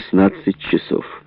16 часов.